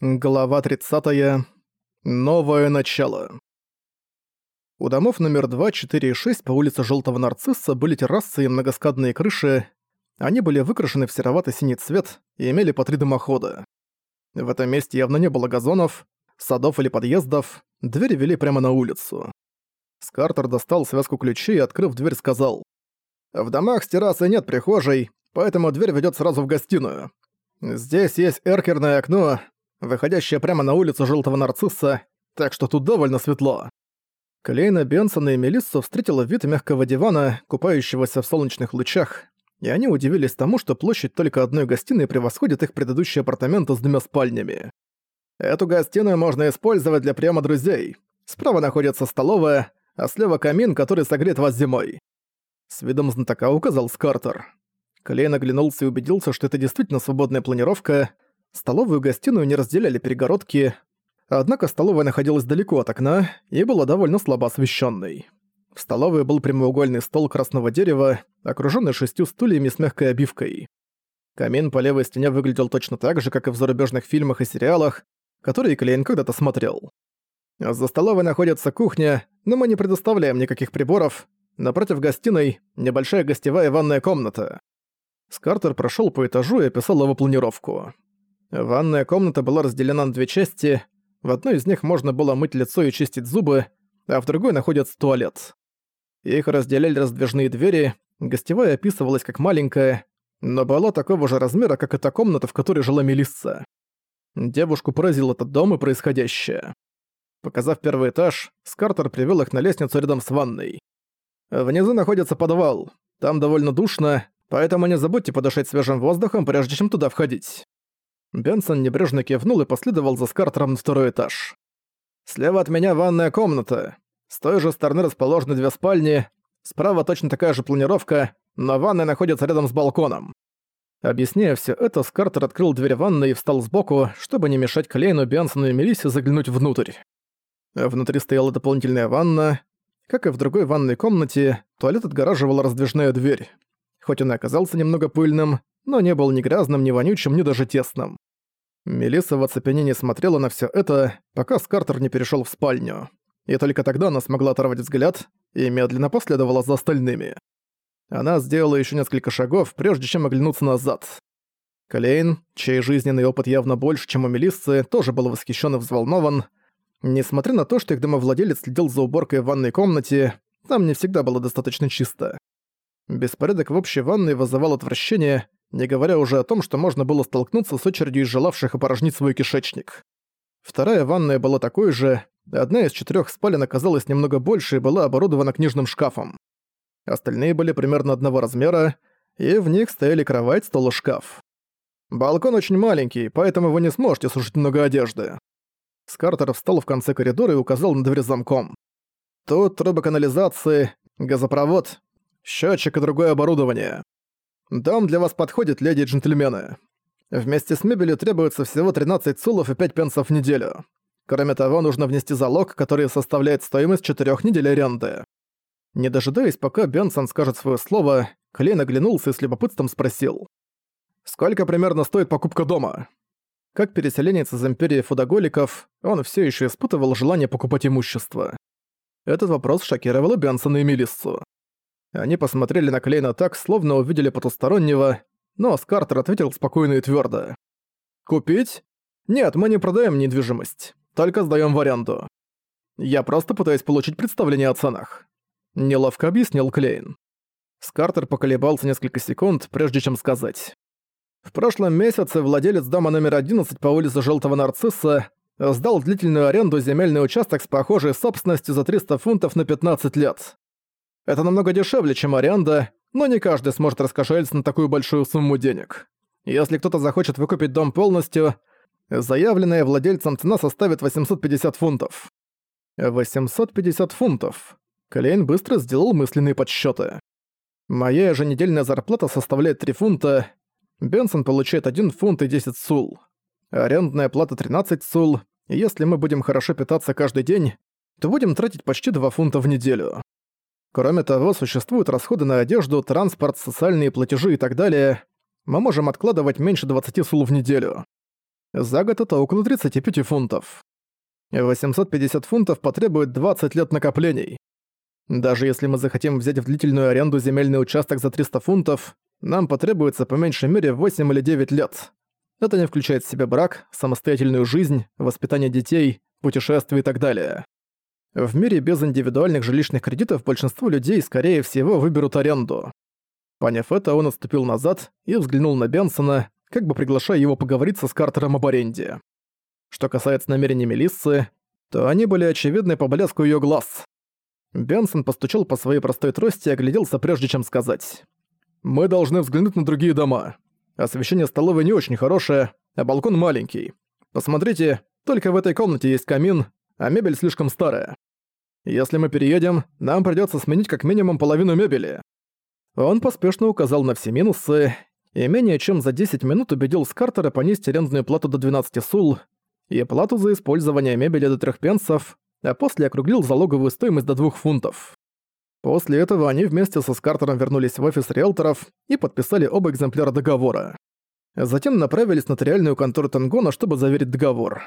Глава 30. Новое начало. У домов номер 2, 4 и 6 по улице Желтого Нарцисса были террасы и многоскадные крыши. Они были выкрашены в серовато-синий цвет и имели по три дымохода. В этом месте явно не было газонов, садов или подъездов, двери вели прямо на улицу. Скартер достал связку ключей и, открыв дверь, сказал. «В домах с террасой нет прихожей, поэтому дверь ведет сразу в гостиную. Здесь есть эркерное окно, выходящая прямо на улицу Желтого Нарцисса, так что тут довольно светло. Клейна, Бенсона и Мелиссу встретила вид мягкого дивана, купающегося в солнечных лучах, и они удивились тому, что площадь только одной гостиной превосходит их предыдущие апартаменты с двумя спальнями. Эту гостиную можно использовать для приема друзей. Справа находится столовая, а слева камин, который согреет вас зимой. С видом знатока указал Скартер. Клейн оглянулся и убедился, что это действительно свободная планировка — Столовую и гостиную не разделяли перегородки, однако столовая находилась далеко от окна и была довольно слабо освещенной. В столовой был прямоугольный стол красного дерева, окруженный шестью стульями с мягкой обивкой. Камин по левой стене выглядел точно так же, как и в зарубежных фильмах и сериалах, которые Клейн когда-то смотрел. За столовой находится кухня, но мы не предоставляем никаких приборов. Напротив гостиной — небольшая гостевая ванная комната. Скартер прошел по этажу и описал его планировку. Ванная комната была разделена на две части. В одной из них можно было мыть лицо и чистить зубы, а в другой находится туалет. Их разделяли раздвижные двери, гостевая описывалась как маленькая, но была такого же размера, как и та комната, в которой жила Мелисса. Девушку поразил этот дом и происходящее. Показав первый этаж, Скартер привел их на лестницу рядом с ванной. Внизу находится подвал. Там довольно душно, поэтому не забудьте подышать свежим воздухом, прежде чем туда входить. Бенсон небрежно кивнул и последовал за Скартером на второй этаж. «Слева от меня ванная комната. С той же стороны расположены две спальни. Справа точно такая же планировка, но ванная находится рядом с балконом». Объясняя все это, Скартер открыл дверь ванной и встал сбоку, чтобы не мешать Клейну, Бенсону и Мелиссе заглянуть внутрь. Внутри стояла дополнительная ванна. Как и в другой ванной комнате, туалет отгораживала раздвижная дверь. Хоть он и оказался немного пыльным, но не был ни грязным, ни вонючим, ни даже тесным. Мелисса в оцепенении смотрела на все это, пока Скартер не перешел в спальню. И только тогда она смогла оторвать взгляд и медленно последовала за остальными. Она сделала еще несколько шагов, прежде чем оглянуться назад. Клейн, чей жизненный опыт явно больше, чем у Мелиссы, тоже был восхищен и взволнован. Несмотря на то, что их домовладелец следил за уборкой в ванной комнате, там не всегда было достаточно чисто. Беспорядок в общей ванной вызывал отвращение, не говоря уже о том, что можно было столкнуться с очередью из желавших опорожнить свой кишечник. Вторая ванная была такой же, одна из четырех спален оказалась немного больше и была оборудована книжным шкафом. Остальные были примерно одного размера, и в них стояли кровать, стол и шкаф. Балкон очень маленький, поэтому вы не сможете сушить много одежды. Скартер встал в конце коридора и указал на дверь замком. Тут трубы канализации, газопровод, счетчик и другое оборудование. Дом для вас подходит, леди и джентльмены. Вместе с мебелью требуется всего 13 сулов и 5 пенсов в неделю. Кроме того, нужно внести залог, который составляет стоимость 4 недель аренды. Не дожидаясь, пока Бенсон скажет свое слово, Клейн оглянулся и с любопытством спросил. «Сколько примерно стоит покупка дома?» Как переселенец из Империи Фудоголиков, он все еще испытывал желание покупать имущество. Этот вопрос шокировал Бенсона и Мелиссу. Они посмотрели на Клейна так, словно увидели потустороннего, но Скартер ответил спокойно и твердо. «Купить? Нет, мы не продаем недвижимость, только сдаем в аренду. Я просто пытаюсь получить представление о ценах», — неловко объяснил Клейн. Скартер поколебался несколько секунд, прежде чем сказать. В прошлом месяце владелец дома номер 11 по улице Желтого Нарцисса сдал длительную аренду земельный участок с похожей собственностью за 300 фунтов на 15 лет. Это намного дешевле, чем аренда, но не каждый сможет раскошелиться на такую большую сумму денег. Если кто-то захочет выкупить дом полностью, заявленная владельцем цена составит 850 фунтов. 850 фунтов. Клейн быстро сделал мысленные подсчеты. Моя еженедельная зарплата составляет 3 фунта, Бенсон получает 1 фунт и 10 сул. Арендная плата 13 сул, если мы будем хорошо питаться каждый день, то будем тратить почти 2 фунта в неделю. Кроме того, существуют расходы на одежду, транспорт, социальные платежи и так далее. Мы можем откладывать меньше 20 сул в неделю. За год это около 35 фунтов. 850 фунтов потребует 20 лет накоплений. Даже если мы захотим взять в длительную аренду земельный участок за 300 фунтов, нам потребуется по меньшей мере 8 или 9 лет. Это не включает в себя брак, самостоятельную жизнь, воспитание детей, путешествия и так далее. В мире без индивидуальных жилищных кредитов большинство людей, скорее всего, выберут аренду. Поняв это, он отступил назад и взглянул на Бенсона, как бы приглашая его поговорить с Картером об аренде. Что касается намерений Мелиссы, то они были очевидны по блеску её глаз. Бенсон постучал по своей простой трости и огляделся, прежде чем сказать. «Мы должны взглянуть на другие дома. Освещение столовой не очень хорошее, а балкон маленький. Посмотрите, только в этой комнате есть камин, а мебель слишком старая. Если мы переедем, нам придётся сменить как минимум половину мебели». Он поспешно указал на все минусы и менее чем за 10 минут убедил Скартера понести арендную плату до 12 сул и плату за использование мебели до 3 пенсов, а после округлил залоговую стоимость до 2 фунтов. После этого они вместе со Скартером вернулись в офис риэлторов и подписали оба экземпляра договора. Затем направились в нотариальную контору Тенгона, чтобы заверить договор.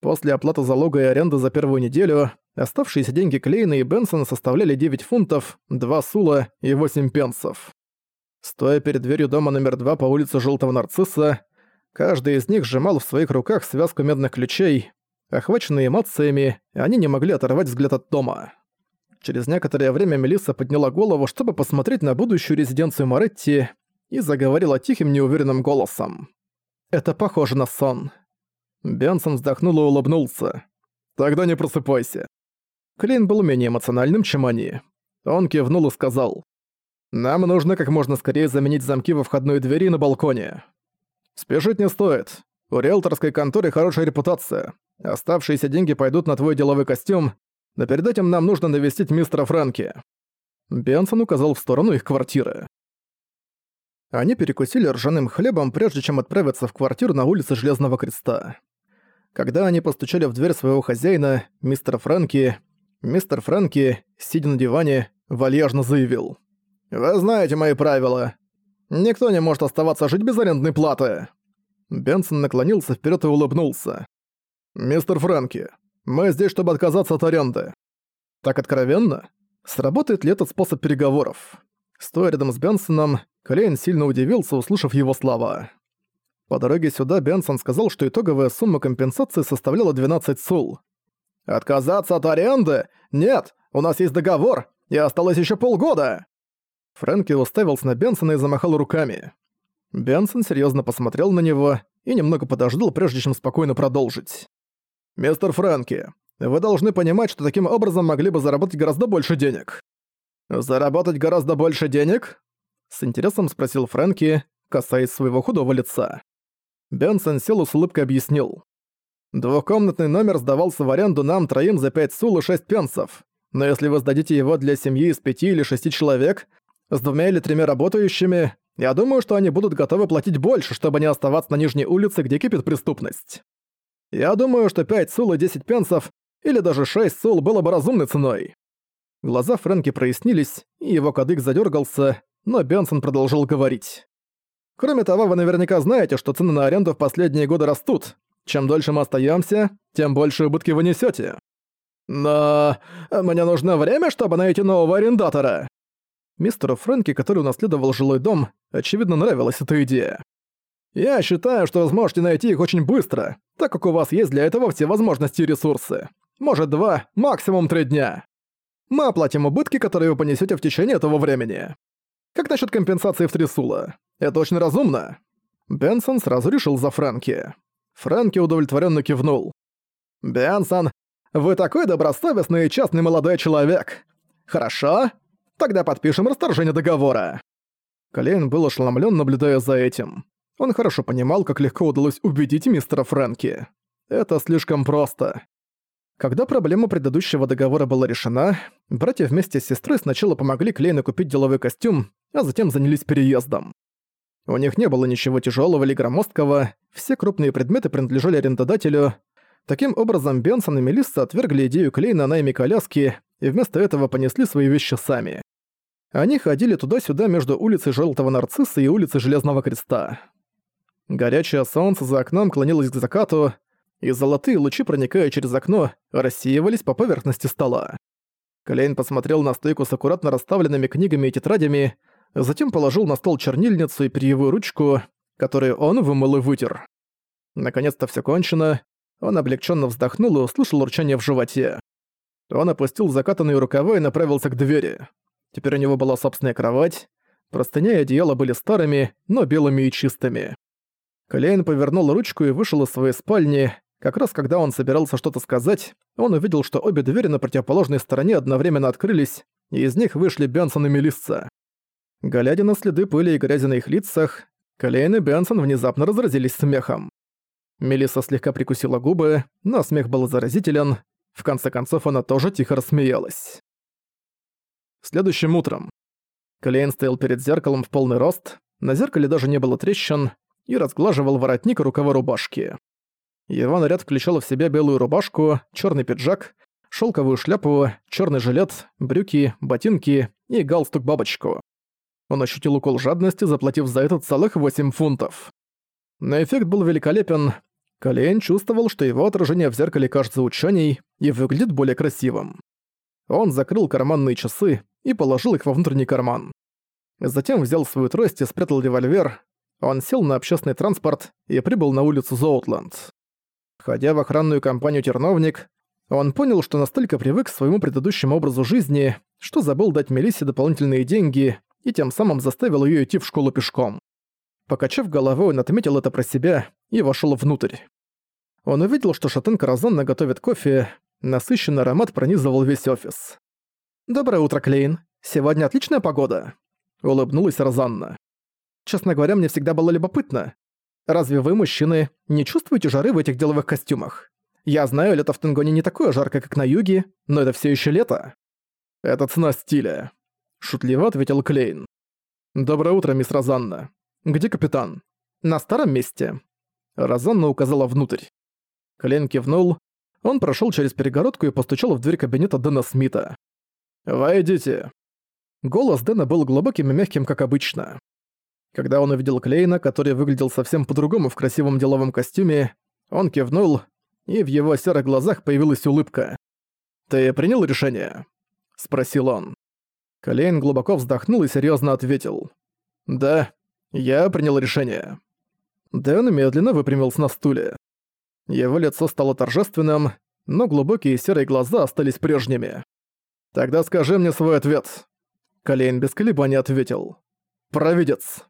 После оплаты залога и аренды за первую неделю оставшиеся деньги Клейна и Бенсона составляли 9 фунтов, 2 сула и 8 пенсов. Стоя перед дверью дома номер 2 по улице Желтого Нарцисса, каждый из них сжимал в своих руках связку медных ключей. Охваченные эмоциями, они не могли оторвать взгляд от дома. Через некоторое время Мелисса подняла голову, чтобы посмотреть на будущую резиденцию Моретти, и заговорила тихим неуверенным голосом. «Это похоже на сон». Бенсон вздохнул и улыбнулся. «Тогда не просыпайся». Клейн был менее эмоциональным, чем они. Он кивнул и сказал. «Нам нужно как можно скорее заменить замки во входной двери на балконе. Спешить не стоит. У риэлторской конторы хорошая репутация. Оставшиеся деньги пойдут на твой деловой костюм, но перед этим нам нужно навестить мистера Фрэнки». Бенсон указал в сторону их квартиры. Они перекусили ржаным хлебом, прежде чем отправиться в квартиру на улице Железного Креста. Когда они постучали в дверь своего хозяина, мистера Фрэнки, мистер Фрэнки, сидя на диване, вальяжно заявил. «Вы знаете мои правила. Никто не может оставаться жить без арендной платы». Бенсон наклонился вперед и улыбнулся. «Мистер Фрэнки, мы здесь, чтобы отказаться от аренды». «Так откровенно? Сработает ли этот способ переговоров?» Стоя рядом с Бенсоном, Клейн сильно удивился, услышав его слова. По дороге сюда Бенсон сказал, что итоговая сумма компенсации составляла 12 сул. «Отказаться от аренды? Нет, у нас есть договор, и осталось еще полгода!» Фрэнки уставился на Бенсона и замахал руками. Бенсон серьезно посмотрел на него и немного подождал, прежде чем спокойно продолжить. «Мистер Фрэнки, вы должны понимать, что таким образом могли бы заработать гораздо больше денег». «Заработать гораздо больше денег?» С интересом спросил Фрэнки, касаясь своего худого лица. Бенсон сел и с улыбкой объяснил. «Двухкомнатный номер сдавался в аренду нам троим за пять сул и шесть пенсов. Но если вы сдадите его для семьи из пяти или шести человек, с двумя или тремя работающими, я думаю, что они будут готовы платить больше, чтобы не оставаться на нижней улице, где кипит преступность. Я думаю, что 5 сул и 10 пенсов, или даже 6 сул было бы разумной ценой. Глаза Фрэнки прояснились, и его кадык задергался, но Бенсон продолжил говорить. Кроме того, вы наверняка знаете, что цены на аренду в последние годы растут. Чем дольше мы остаемся, тем больше убытки вы несете. Но мне нужно время, чтобы найти нового арендатора. Мистеру Фрэнки, который унаследовал жилой дом, очевидно нравилась эта идея. «Я считаю, что вы сможете найти их очень быстро, так как у вас есть для этого все возможности и ресурсы. Может, два, максимум три дня. Мы оплатим убытки, которые вы понесете в течение этого времени. Как насчет компенсации в Трисула? Это очень разумно». Бенсон сразу решил за Фрэнки. Фрэнки удовлетворенно кивнул. «Бенсон, вы такой добросовестный и честный молодой человек. Хорошо, Тогда подпишем расторжение договора». Клейн был ошеломлен, наблюдая за этим. Он хорошо понимал, как легко удалось убедить мистера Фрэнки. Это слишком просто. Когда проблема предыдущего договора была решена, братья вместе с сестрой сначала помогли Клейну купить деловой костюм, а затем занялись переездом. У них не было ничего тяжелого или громоздкого, все крупные предметы принадлежали арендодателю. Таким образом, Бенсон и Мелисса отвергли идею Клейна о найме коляски и вместо этого понесли свои вещи сами. Они ходили туда-сюда между улицей Желтого Нарцисса и улицей Железного Креста. Горячее солнце за окном клонилось к закату, и золотые лучи, проникая через окно, рассеивались по поверхности стола. Клейн посмотрел на стойку с аккуратно расставленными книгами и тетрадями, затем положил на стол чернильницу и перьевую ручку, которую он вымыл и вытер. Наконец-то все кончено, он облегченно вздохнул и услышал урчание в животе. Он опустил закатанные рукава и направился к двери. Теперь у него была собственная кровать, простыня и одеяло были старыми, но белыми и чистыми. Клейн повернул ручку и вышел из своей спальни. Как раз когда он собирался что-то сказать, он увидел, что обе двери на противоположной стороне одновременно открылись, и из них вышли Бенсон и Мелисса. Глядя на следы пыли и грязи на их лицах, Клейн и Бенсон внезапно разразились смехом. Мелисса слегка прикусила губы, но смех был заразителен. В конце концов, она тоже тихо рассмеялась. Следующим утром. Клейн стоял перед зеркалом в полный рост, на зеркале даже не было трещин, и разглаживал воротник рукава рубашки. Его наряд включал в себя белую рубашку, черный пиджак, шелковую шляпу, черный жилет, брюки, ботинки и галстук-бабочку. Он ощутил укол жадности, заплатив за это целых 8 фунтов. Но эффект был великолепен. Колейн чувствовал, что его отражение в зеркале кажется учёней и выглядит более красивым. Он закрыл карманные часы и положил их во внутренний карман. Затем взял свою трость и спрятал револьвер. Он сел на общественный транспорт и прибыл на улицу Зоутланд. Входя в охранную компанию «Терновник», он понял, что настолько привык к своему предыдущему образу жизни, что забыл дать Мелиссе дополнительные деньги и тем самым заставил её идти в школу пешком. Покачав головой, он отметил это про себя и вошёл внутрь. Он увидел, что шатенка Розанна готовит кофе, насыщенный аромат пронизывал весь офис. «Доброе утро, Клейн. Сегодня отличная погода», — улыбнулась Розанна. «Честно говоря, мне всегда было любопытно. Разве вы, мужчины, не чувствуете жары в этих деловых костюмах? Я знаю, лето в Тенгоне не такое жарко, как на юге, но это всё ещё лето». «Это цена стиля», — шутливо ответил Клейн. «Доброе утро, мисс Розанна. Где капитан?» «На старом месте». Розанна указала внутрь. Клейн кивнул. Он прошёл через перегородку и постучал в дверь кабинета Дэна Смита. «Войдите». Голос Дэна был глубоким и мягким, как обычно. Когда он увидел Клейна, который выглядел совсем по-другому в красивом деловом костюме, он кивнул, и в его серых глазах появилась улыбка. «Ты принял решение?» — спросил он. Клейн глубоко вздохнул и серьезно ответил. «Да, я принял решение». Дэн медленно выпрямился на стуле. Его лицо стало торжественным, но глубокие серые глаза остались прежними. «Тогда скажи мне свой ответ». Клейн без колебаний ответил. «Провидец».